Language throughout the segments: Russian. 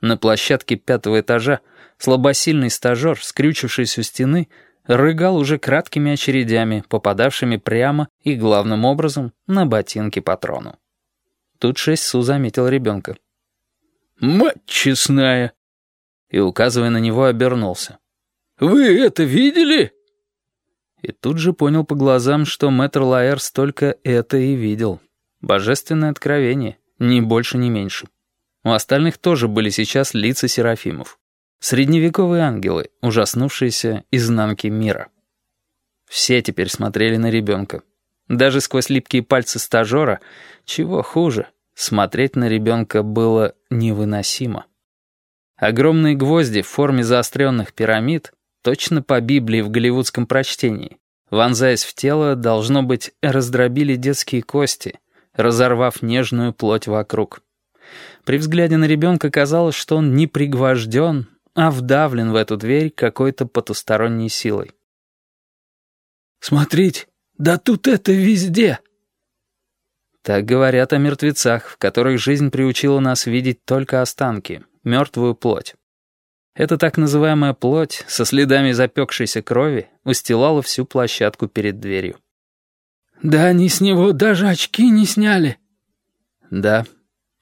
На площадке пятого этажа слабосильный стажер, скрючившись у стены, рыгал уже краткими очередями, попадавшими прямо и, главным образом, на ботинки патрону. Тут шесть Су заметил ребенка. «Мать честная!» И, указывая на него, обернулся. «Вы это видели?» И тут же понял по глазам, что мэтр Лаэрс только это и видел. Божественное откровение, ни больше, ни меньше. У остальных тоже были сейчас лица серафимов. Средневековые ангелы, ужаснувшиеся изнанки мира. Все теперь смотрели на ребенка. Даже сквозь липкие пальцы стажера, чего хуже, смотреть на ребенка было невыносимо. Огромные гвозди в форме заостренных пирамид, точно по Библии в голливудском прочтении, вонзаясь в тело, должно быть, раздробили детские кости, разорвав нежную плоть вокруг. При взгляде на ребенка казалось, что он не пригвожден, а вдавлен в эту дверь какой-то потусторонней силой. «Смотрите, да тут это везде!» Так говорят о мертвецах, в которых жизнь приучила нас видеть только останки, мертвую плоть. Эта так называемая плоть со следами запекшейся крови устилала всю площадку перед дверью. «Да они с него даже очки не сняли!» Да,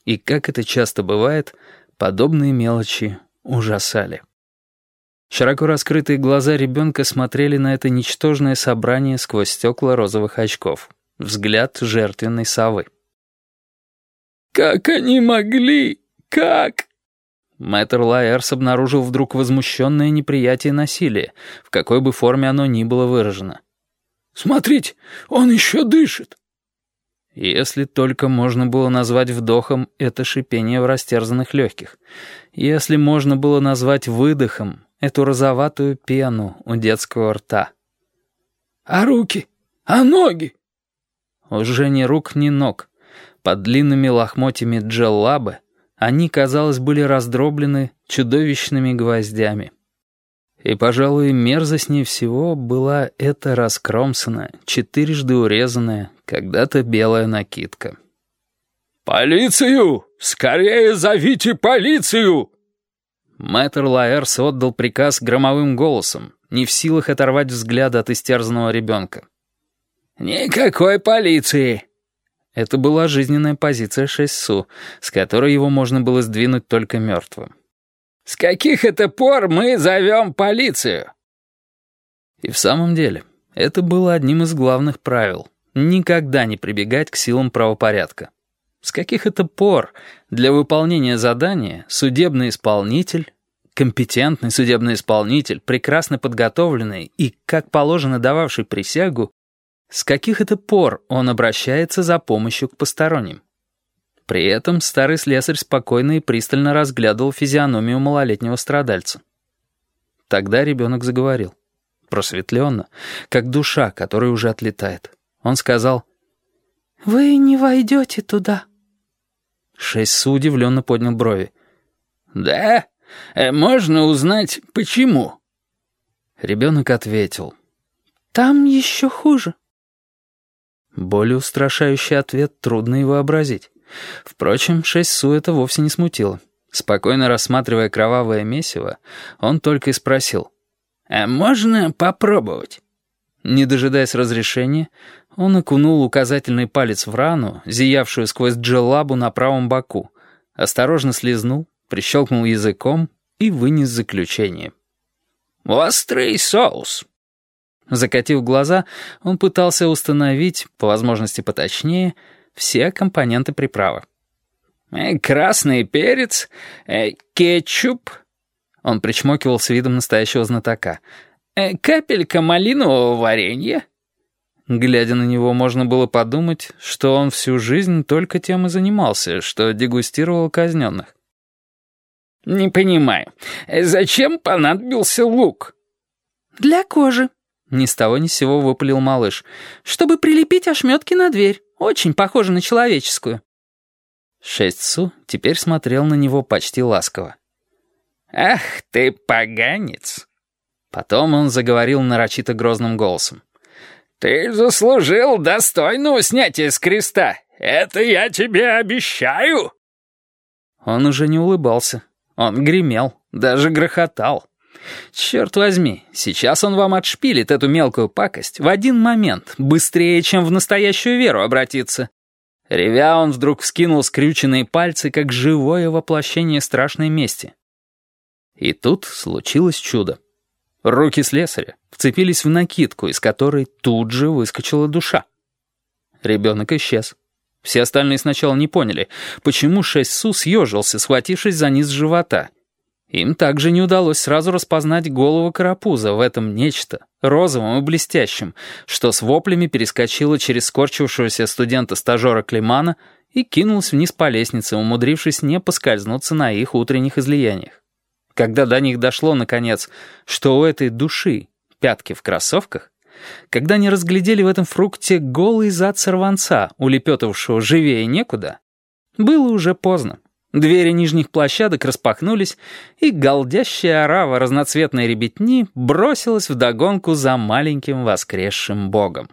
и как это часто бывает, подобные мелочи ужасали. Широко раскрытые глаза ребенка смотрели на это ничтожное собрание сквозь стекла розовых очков. Взгляд жертвенной совы. «Как они могли? Как?» Мэтр Лаэрс обнаружил вдруг возмущенное неприятие насилия, в какой бы форме оно ни было выражено. «Смотрите, он еще дышит!» Если только можно было назвать вдохом это шипение в растерзанных легких. Если можно было назвать выдохом эту розоватую пену у детского рта. «А руки? А ноги?» Уже ни рук, ни ног. Под длинными лохмотьями джеллабы они, казалось, были раздроблены чудовищными гвоздями. И, пожалуй, мерзостнее всего была эта раскромсанная, четырежды урезанная, когда-то белая накидка. «Полицию! Скорее зовите полицию!» Мэтр Лаэрс отдал приказ громовым голосом, не в силах оторвать взгляд от истерзанного ребенка. «Никакой полиции!» Это была жизненная позиция Шессу, с которой его можно было сдвинуть только мертвым. «С каких это пор мы зовем полицию?» И в самом деле, это было одним из главных правил — никогда не прибегать к силам правопорядка. С каких это пор для выполнения задания судебный исполнитель, компетентный судебный исполнитель, прекрасно подготовленный и, как положено, дававший присягу, с каких это пор он обращается за помощью к посторонним? При этом старый слесарь спокойно и пристально разглядывал физиономию малолетнего страдальца. Тогда ребенок заговорил. Просветленно, как душа, которая уже отлетает. Он сказал, «Вы не войдете туда». Шесть удивленно поднял брови. «Да? Э, можно узнать, почему?» Ребенок ответил. «Там еще хуже». Более устрашающий ответ трудно и вообразить. Впрочем, шесть Су это вовсе не смутило. Спокойно рассматривая кровавое месиво, он только и спросил. «А можно попробовать?» Не дожидаясь разрешения, он окунул указательный палец в рану, зиявшую сквозь джеллабу на правом боку, осторожно слезнул, прищелкнул языком и вынес заключение. «Острый соус!» Закатив глаза, он пытался установить, по возможности поточнее, все компоненты приправы. Э, «Красный перец, э, кетчуп...» Он причмокивал с видом настоящего знатока. Э, «Капелька малинового варенья». Глядя на него, можно было подумать, что он всю жизнь только тем и занимался, что дегустировал казненных. «Не понимаю, зачем понадобился лук?» «Для кожи», — ни с того ни с сего выпалил малыш. «Чтобы прилепить ошметки на дверь». Очень похоже на человеческую». Шесть Су теперь смотрел на него почти ласково. «Ах ты поганец!» Потом он заговорил нарочито грозным голосом. «Ты заслужил достойного снятия с креста. Это я тебе обещаю!» Он уже не улыбался. Он гремел, даже грохотал. Черт возьми, сейчас он вам отшпилит эту мелкую пакость в один момент, быстрее, чем в настоящую веру обратиться. Ревя, он вдруг вскинул скрюченные пальцы, как живое воплощение страшной мести. И тут случилось чудо. Руки слесаря вцепились в накидку, из которой тут же выскочила душа. Ребенок исчез. Все остальные сначала не поняли, почему шесть Су съежился, схватившись за низ живота. Им также не удалось сразу распознать голову карапуза в этом нечто, розовом и блестящем, что с воплями перескочило через скорчившегося студента-стажера Климана и кинулось вниз по лестнице, умудрившись не поскользнуться на их утренних излияниях. Когда до них дошло, наконец, что у этой души пятки в кроссовках, когда они разглядели в этом фрукте голый зад сорванца, улепетывавшего живее некуда, было уже поздно. Двери нижних площадок распахнулись, и голдящая орава разноцветной ребятни бросилась вдогонку за маленьким воскресшим богом.